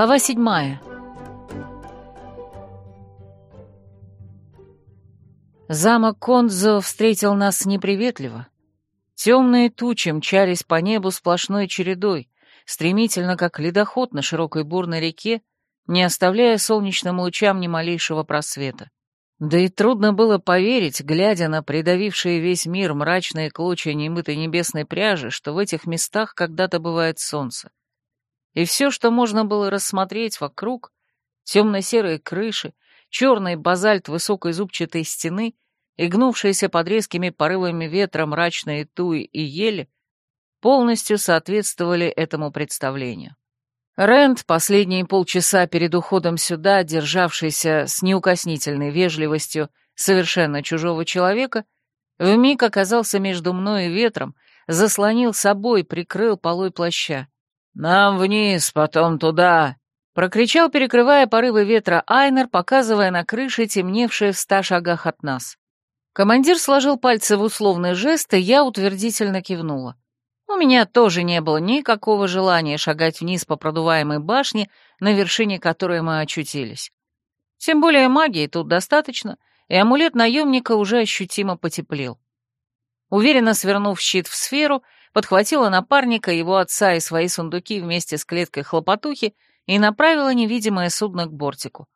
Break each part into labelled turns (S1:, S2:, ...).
S1: Глава седьмая. Замок Конзо встретил нас неприветливо. Темные тучи мчались по небу сплошной чередой, стремительно, как ледоход на широкой бурной реке, не оставляя солнечным лучам ни малейшего просвета. Да и трудно было поверить, глядя на придавившие весь мир мрачные клочья немытой небесной пряжи, что в этих местах когда-то бывает солнце. И все, что можно было рассмотреть вокруг, темно-серые крыши, черный базальт высокой зубчатой стены и гнувшиеся под резкими порывами ветра мрачные туи и ели, полностью соответствовали этому представлению. Рэнд, последние полчаса перед уходом сюда, державшийся с неукоснительной вежливостью совершенно чужого человека, вмиг оказался между мной и ветром, заслонил собой, прикрыл полой плаща. «Нам вниз, потом туда!» Прокричал, перекрывая порывы ветра Айнер, показывая на крыше темневшие в ста шагах от нас. Командир сложил пальцы в условный жест, и я утвердительно кивнула. У меня тоже не было никакого желания шагать вниз по продуваемой башне, на вершине которой мы очутились. Тем более магии тут достаточно, и амулет наемника уже ощутимо потеплел. Уверенно свернув щит в сферу, подхватила напарника, его отца и свои сундуки вместе с клеткой хлопотухи и направила невидимое судно к бортику.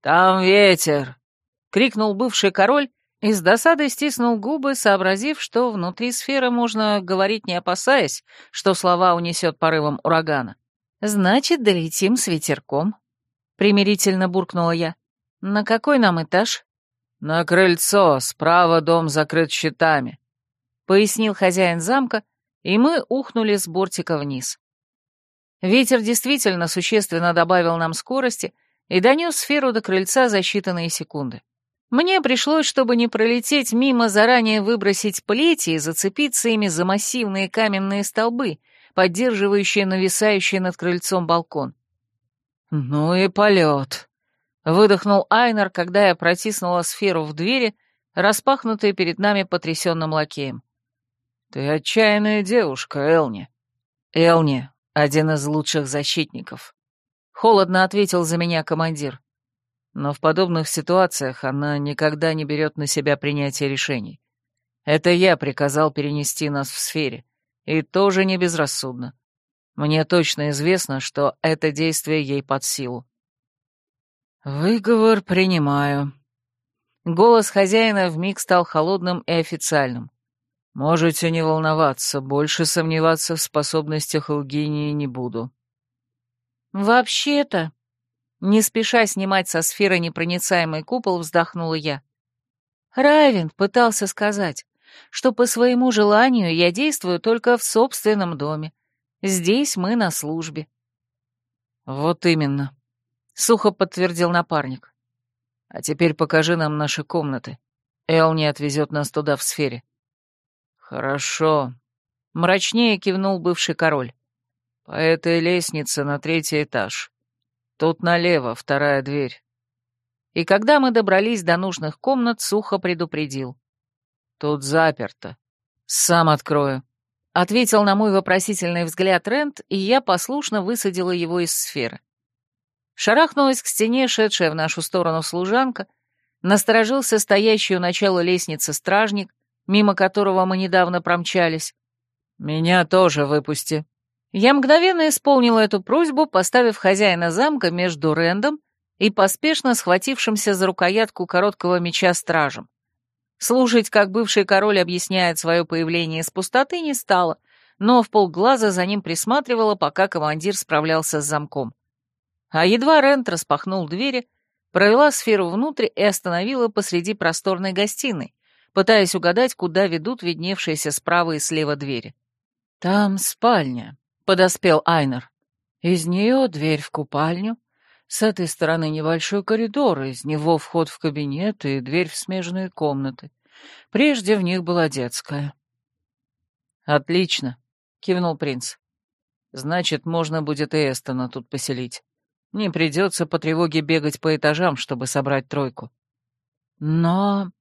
S1: «Там ветер!» — крикнул бывший король и с досадой стиснул губы, сообразив, что внутри сферы можно говорить, не опасаясь, что слова унесет порывом урагана. «Значит, долетим с ветерком», — примирительно буркнула я. «На какой нам этаж?» «На крыльцо, справа дом закрыт щитами», — пояснил хозяин замка, и мы ухнули с бортика вниз. Ветер действительно существенно добавил нам скорости и донес сферу до крыльца за считанные секунды. Мне пришлось, чтобы не пролететь мимо, заранее выбросить плети и зацепиться ими за массивные каменные столбы, поддерживающие нависающий над крыльцом балкон. «Ну и полет!» — выдохнул Айнер, когда я протиснула сферу в двери, распахнутые перед нами потрясенным лакеем. Ты отчаянная девушка, Элни. Элни — один из лучших защитников. Холодно ответил за меня командир. Но в подобных ситуациях она никогда не берет на себя принятие решений. Это я приказал перенести нас в сфере. И тоже не безрассудно. Мне точно известно, что это действие ей под силу. «Выговор принимаю». Голос хозяина вмиг стал холодным и официальным. Можете не волноваться, больше сомневаться в способностях Элгинии не буду. Вообще-то, не спеша снимать со сферы непроницаемый купол, вздохнула я. Равен пытался сказать, что по своему желанию я действую только в собственном доме. Здесь мы на службе. Вот именно, сухо подтвердил напарник. А теперь покажи нам наши комнаты. Эл не отвезет нас туда в сфере. «Хорошо», — мрачнее кивнул бывший король. «По этой лестнице на третий этаж. Тут налево вторая дверь». И когда мы добрались до нужных комнат, сухо предупредил. «Тут заперто. Сам открою», — ответил на мой вопросительный взгляд Рент, и я послушно высадила его из сферы. Шарахнулась к стене, шедшая в нашу сторону служанка, насторожился стоящий у начала лестницы стражник, мимо которого мы недавно промчались. «Меня тоже выпусти». Я мгновенно исполнила эту просьбу, поставив хозяина замка между Рэндом и поспешно схватившимся за рукоятку короткого меча стражем. Слушать, как бывший король объясняет свое появление из пустоты, не стало, но в полглаза за ним присматривала, пока командир справлялся с замком. А едва Рент распахнул двери, провела сферу внутрь и остановила посреди просторной гостиной, пытаясь угадать, куда ведут видневшиеся справа и слева двери. «Там спальня», — подоспел Айнер. «Из нее дверь в купальню, с этой стороны небольшой коридор, из него вход в кабинет и дверь в смежные комнаты. Прежде в них была детская». «Отлично», — кивнул принц. «Значит, можно будет и Эстона тут поселить. Не придется по тревоге бегать по этажам, чтобы собрать тройку». «Но...»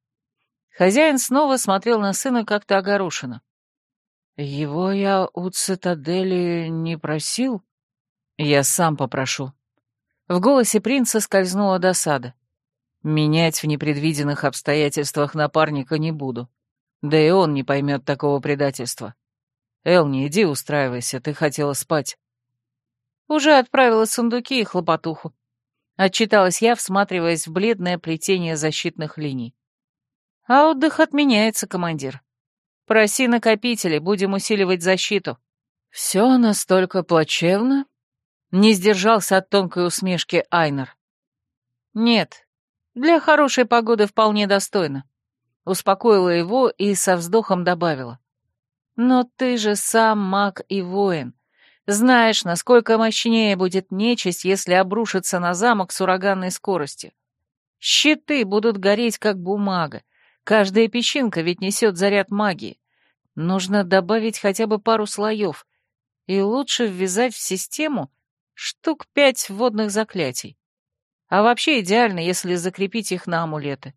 S1: Хозяин снова смотрел на сына как-то огорошенно. «Его я у цитадели не просил?» «Я сам попрошу». В голосе принца скользнула досада. «Менять в непредвиденных обстоятельствах напарника не буду. Да и он не поймет такого предательства. Элни, иди устраивайся, ты хотела спать». Уже отправила сундуки и хлопотуху. Отчиталась я, всматриваясь в бледное плетение защитных линий. А отдых отменяется, командир. Проси накопители, будем усиливать защиту. Все настолько плачевно? Не сдержался от тонкой усмешки Айнер. Нет, для хорошей погоды вполне достойно. Успокоила его и со вздохом добавила. Но ты же сам маг и воин. Знаешь, насколько мощнее будет нечисть, если обрушится на замок с ураганной скоростью. Щиты будут гореть, как бумага. Каждая песчинка ведь несет заряд магии. Нужно добавить хотя бы пару слоев. И лучше ввязать в систему штук пять водных заклятий. А вообще идеально, если закрепить их на амулеты.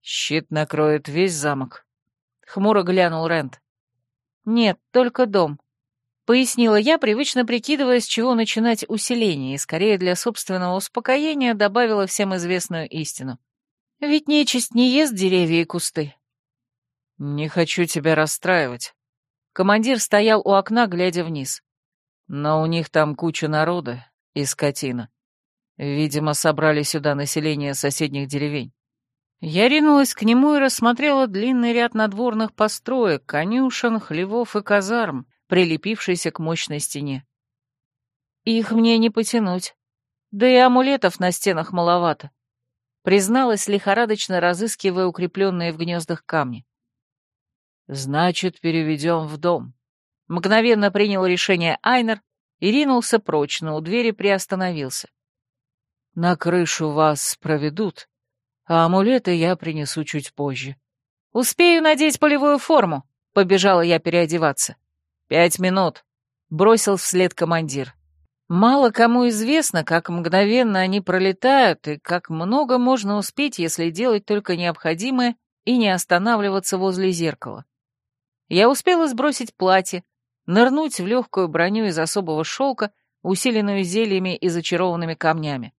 S1: «Щит накроет весь замок», — хмуро глянул Рент. «Нет, только дом», — пояснила я, привычно прикидывая, с чего начинать усиление, и скорее для собственного успокоения добавила всем известную истину. Ведь нечисть не ест деревья и кусты. Не хочу тебя расстраивать. Командир стоял у окна, глядя вниз. Но у них там куча народа и скотина. Видимо, собрали сюда население соседних деревень. Я ринулась к нему и рассмотрела длинный ряд надворных построек, конюшен, хлевов и казарм, прилепившийся к мощной стене. Их мне не потянуть. Да и амулетов на стенах маловато призналась, лихорадочно разыскивая укрепленные в гнездах камни. «Значит, переведем в дом». Мгновенно принял решение Айнер и ринулся прочно у двери приостановился. «На крышу вас проведут, а амулеты я принесу чуть позже». «Успею надеть полевую форму», — побежала я переодеваться. «Пять минут», — бросил вслед командир. Мало кому известно, как мгновенно они пролетают и как много можно успеть, если делать только необходимое и не останавливаться возле зеркала. Я успела сбросить платье, нырнуть в легкую броню из особого шелка, усиленную зельями и зачарованными камнями.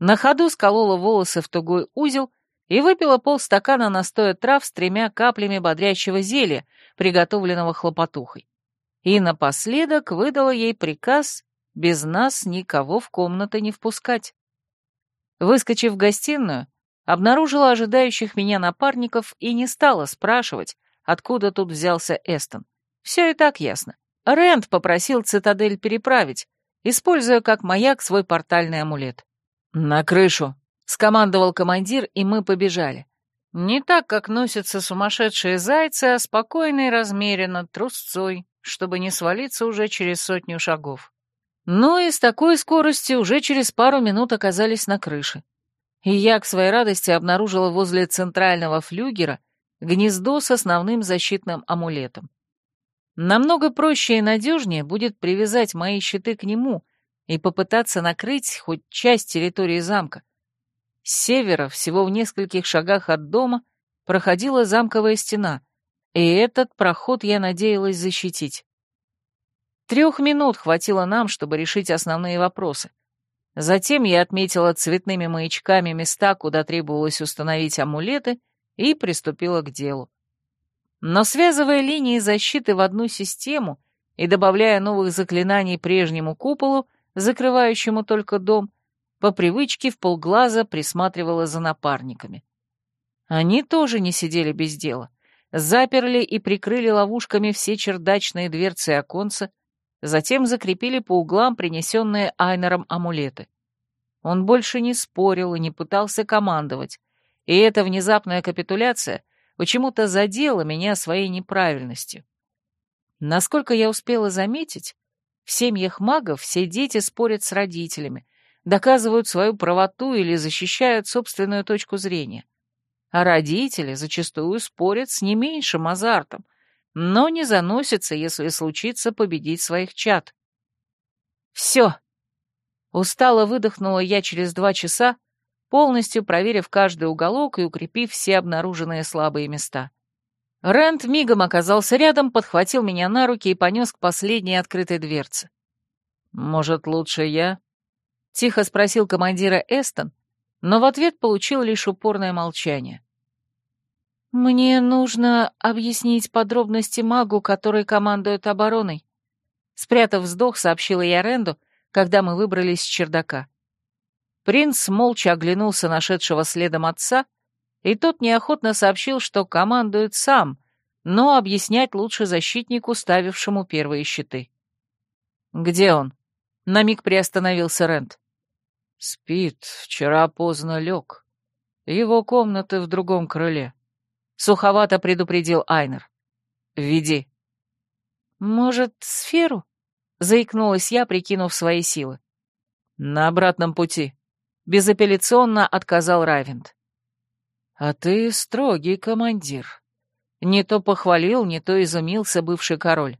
S1: На ходу сколола волосы в тугой узел и выпила полстакана настоя трав с тремя каплями бодрящего зелья, приготовленного хлопотухой. И напоследок выдала ей приказ без нас никого в комнаты не впускать. Выскочив в гостиную, обнаружила ожидающих меня напарников и не стала спрашивать, откуда тут взялся Эстон. Все и так ясно. Рэнд попросил цитадель переправить, используя как маяк свой портальный амулет. «На крышу!» — скомандовал командир, и мы побежали. Не так, как носятся сумасшедшие зайцы, а спокойно и размеренно, трусцой, чтобы не свалиться уже через сотню шагов. Но и с такой скоростью уже через пару минут оказались на крыше. И я, к своей радости, обнаружила возле центрального флюгера гнездо с основным защитным амулетом. Намного проще и надежнее будет привязать мои щиты к нему и попытаться накрыть хоть часть территории замка. С севера, всего в нескольких шагах от дома, проходила замковая стена, и этот проход я надеялась защитить. Трех минут хватило нам, чтобы решить основные вопросы. Затем я отметила цветными маячками места, куда требовалось установить амулеты, и приступила к делу. Но связывая линии защиты в одну систему и добавляя новых заклинаний прежнему куполу, закрывающему только дом, по привычке в полглаза присматривала за напарниками. Они тоже не сидели без дела. Заперли и прикрыли ловушками все чердачные дверцы и оконца, Затем закрепили по углам принесенные Айнером амулеты. Он больше не спорил и не пытался командовать, и эта внезапная капитуляция почему-то задела меня своей неправильностью. Насколько я успела заметить, в семьях магов все дети спорят с родителями, доказывают свою правоту или защищают собственную точку зрения. А родители зачастую спорят с не меньшим азартом, но не заносится, если случится победить своих чад. «Все!» Устало выдохнула я через два часа, полностью проверив каждый уголок и укрепив все обнаруженные слабые места. Рент мигом оказался рядом, подхватил меня на руки и понес к последней открытой дверце. «Может, лучше я?» — тихо спросил командира Эстон, но в ответ получил лишь упорное молчание. «Мне нужно объяснить подробности магу, который командует обороной», — спрятав вздох, сообщила я Ренду, когда мы выбрались с чердака. Принц молча оглянулся нашедшего следом отца, и тот неохотно сообщил, что командует сам, но объяснять лучше защитнику, ставившему первые щиты. «Где он?» — на миг приостановился Рент. «Спит, вчера поздно лег. Его комната в другом крыле». Суховато предупредил Айнер. «Веди». «Может, сферу?» — заикнулась я, прикинув свои силы. «На обратном пути», — безапелляционно отказал Равент. «А ты строгий командир». Не то похвалил, не то изумился бывший король.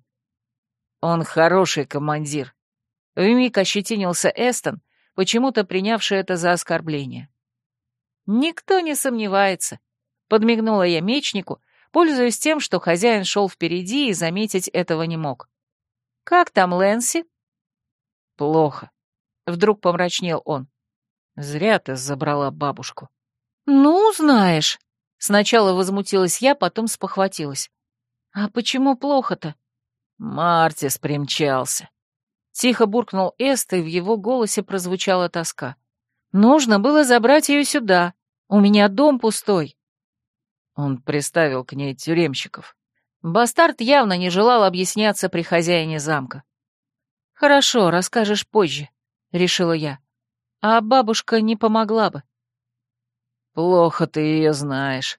S1: «Он хороший командир», — вмиг ощетинился Эстон, почему-то принявший это за оскорбление. «Никто не сомневается», Подмигнула я мечнику, пользуясь тем, что хозяин шел впереди и заметить этого не мог. «Как там Лэнси?» «Плохо», — вдруг помрачнел он. «Зря ты забрала бабушку». «Ну, знаешь», — сначала возмутилась я, потом спохватилась. «А почему плохо-то?» «Мартис примчался». Тихо буркнул Эст, и в его голосе прозвучала тоска. «Нужно было забрать ее сюда. У меня дом пустой». Он приставил к ней тюремщиков. Бастард явно не желал объясняться при хозяине замка. «Хорошо, расскажешь позже», — решила я. «А бабушка не помогла бы». «Плохо ты ее знаешь».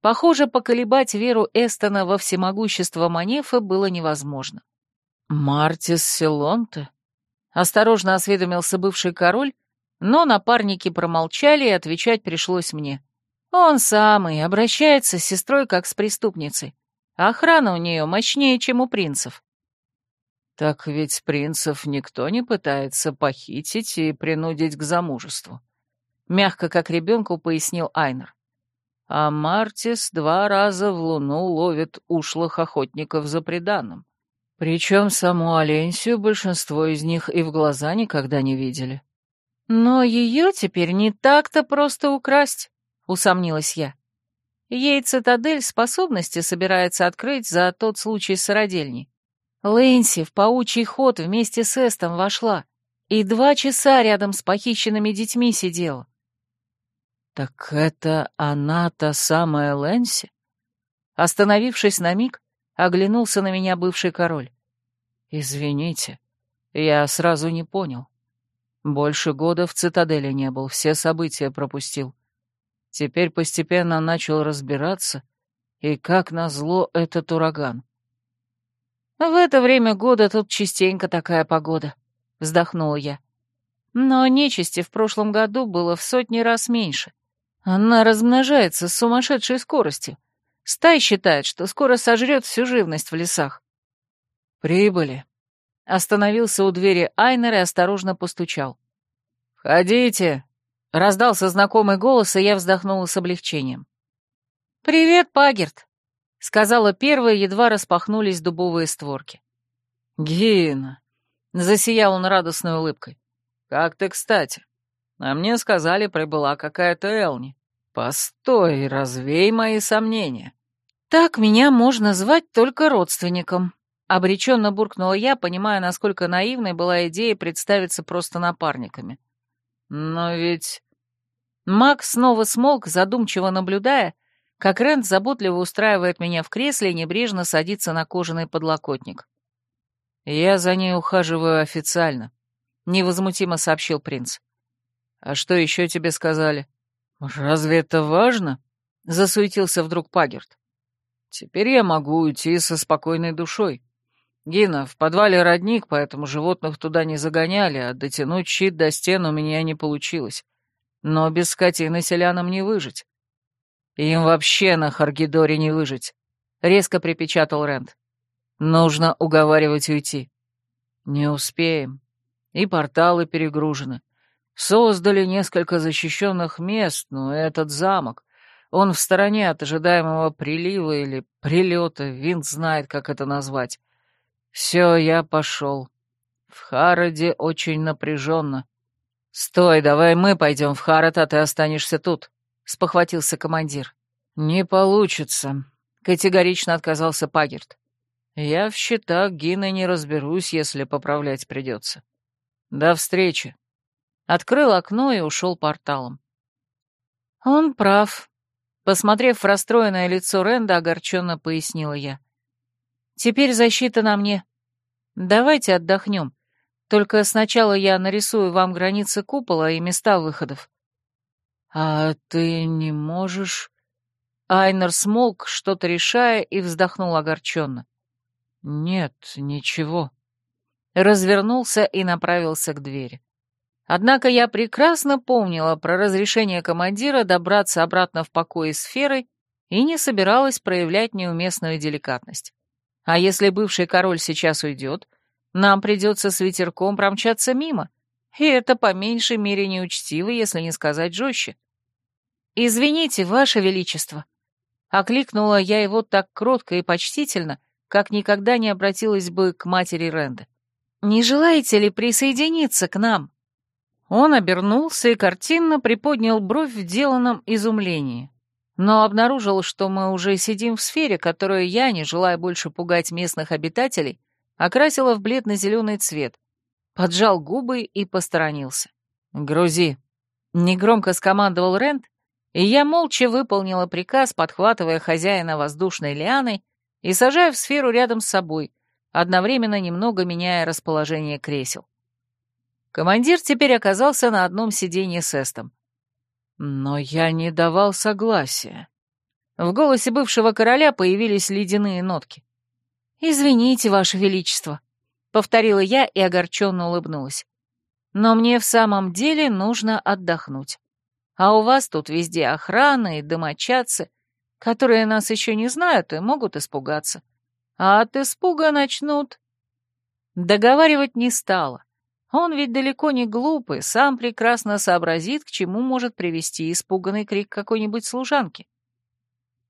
S1: Похоже, поколебать веру Эстона во всемогущество Манефа было невозможно. «Мартис Селонте?» — осторожно осведомился бывший король, но напарники промолчали, и отвечать пришлось мне. Он самый, обращается с сестрой как с преступницей. Охрана у нее мощнее, чем у принцев. Так ведь принцев никто не пытается похитить и принудить к замужеству. Мягко, как ребенку, пояснил Айнер. А Мартис два раза в луну ловит ушлых охотников за преданным. Причем саму Аленсию большинство из них и в глаза никогда не видели. Но ее теперь не так-то просто украсть усомнилась я. Ей цитадель способности собирается открыть за тот случай с сородельней. Лэнси в паучий ход вместе с Эстом вошла и два часа рядом с похищенными детьми сидела. «Так это она та самая Лэнси?» Остановившись на миг, оглянулся на меня бывший король. «Извините, я сразу не понял. Больше года в цитадели не был, все события пропустил. Теперь постепенно начал разбираться, и, как назло, этот ураган. «В это время года тут частенько такая погода», — вздохнула я. «Но нечисти в прошлом году было в сотни раз меньше. Она размножается с сумасшедшей скоростью. Стай считает, что скоро сожрет всю живность в лесах». «Прибыли», — остановился у двери Айнер и осторожно постучал. «Входите!» Раздался знакомый голос, и я вздохнула с облегчением. «Привет, Пагерт!» — сказала первая, едва распахнулись дубовые створки. «Гина!» — засиял он радостной улыбкой. «Как ты кстати! А мне сказали, прибыла какая-то Элни. Постой, развей мои сомнения!» «Так меня можно звать только родственником», — обреченно буркнула я, понимая, насколько наивной была идея представиться просто напарниками. Но ведь... Макс снова смолк, задумчиво наблюдая, как Рент заботливо устраивает меня в кресле и небрежно садится на кожаный подлокотник. «Я за ней ухаживаю официально», — невозмутимо сообщил принц. «А что еще тебе сказали?» «Разве это важно?» — засуетился вдруг Пагерт. «Теперь я могу уйти со спокойной душой». Гина, в подвале родник, поэтому животных туда не загоняли, а дотянуть щит до стен у меня не получилось. Но без скотины селянам не выжить. Им вообще на Харгидоре не выжить, — резко припечатал Рент. Нужно уговаривать уйти. Не успеем. И порталы перегружены. Создали несколько защищенных мест, но этот замок... Он в стороне от ожидаемого прилива или прилета, винт знает, как это назвать. Все, я пошел. В Хароде очень напряженно. Стой, давай мы пойдем в Харад, а ты останешься тут, спохватился командир. Не получится, категорично отказался Пагерт. Я в счетах Гины не разберусь, если поправлять придется. До встречи. Открыл окно и ушел порталом. Он прав. Посмотрев в расстроенное лицо Ренда, огорченно пояснила я. — Теперь защита на мне. Давайте отдохнем. Только сначала я нарисую вам границы купола и места выходов». «А ты не можешь...» Айнер смолк, что-то решая, и вздохнул огорченно. «Нет, ничего». Развернулся и направился к двери. Однако я прекрасно помнила про разрешение командира добраться обратно в покой сферы и не собиралась проявлять неуместную деликатность. А если бывший король сейчас уйдет, нам придется с ветерком промчаться мимо. И это по меньшей мере неучтиво, если не сказать жестче. «Извините, Ваше Величество!» Окликнула я его так кротко и почтительно, как никогда не обратилась бы к матери Ренда. «Не желаете ли присоединиться к нам?» Он обернулся и картинно приподнял бровь в деланном изумлении но обнаружил, что мы уже сидим в сфере, которую я, не желая больше пугать местных обитателей, окрасила в бледно-зеленый цвет, поджал губы и посторонился. «Грузи!» — негромко скомандовал Рент, и я молча выполнила приказ, подхватывая хозяина воздушной лианой и сажая в сферу рядом с собой, одновременно немного меняя расположение кресел. Командир теперь оказался на одном сиденье с Эстом. Но я не давал согласия. В голосе бывшего короля появились ледяные нотки. «Извините, Ваше Величество», — повторила я и огорченно улыбнулась. «Но мне в самом деле нужно отдохнуть. А у вас тут везде охрана и домочадцы, которые нас еще не знают и могут испугаться. А от испуга начнут...» Договаривать не стала. Он ведь далеко не глупый, сам прекрасно сообразит, к чему может привести испуганный крик какой-нибудь служанки.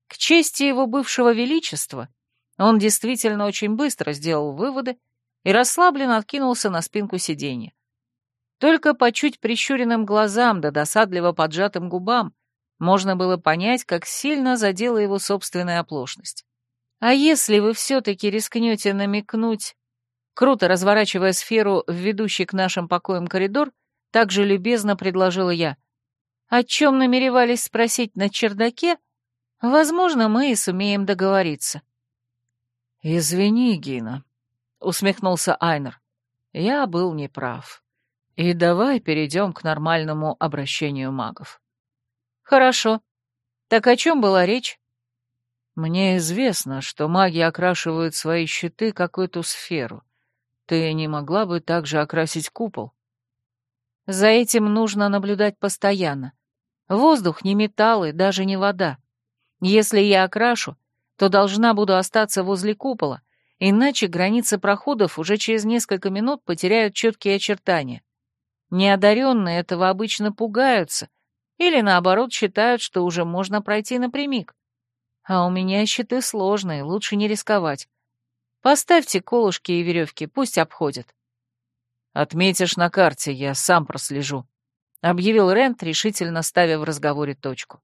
S1: К чести его бывшего величества, он действительно очень быстро сделал выводы и расслабленно откинулся на спинку сиденья. Только по чуть прищуренным глазам да досадливо поджатым губам можно было понять, как сильно задела его собственная оплошность. А если вы все-таки рискнете намекнуть круто разворачивая сферу в ведущий к нашим покоям коридор, также любезно предложила я. О чем намеревались спросить на чердаке, возможно, мы и сумеем договориться. «Извини, Гина», — усмехнулся Айнер. «Я был неправ. И давай перейдем к нормальному обращению магов». «Хорошо. Так о чем была речь?» «Мне известно, что маги окрашивают свои щиты какую-то сферу. Ты не могла бы также окрасить купол. За этим нужно наблюдать постоянно. Воздух не металл и даже не вода. Если я окрашу, то должна буду остаться возле купола, иначе границы проходов уже через несколько минут потеряют четкие очертания. Неодаренные этого обычно пугаются или, наоборот, считают, что уже можно пройти напрямик. А у меня щиты сложные, лучше не рисковать. Поставьте колышки и веревки, пусть обходят». «Отметишь на карте, я сам прослежу», — объявил Рент, решительно ставя в разговоре точку.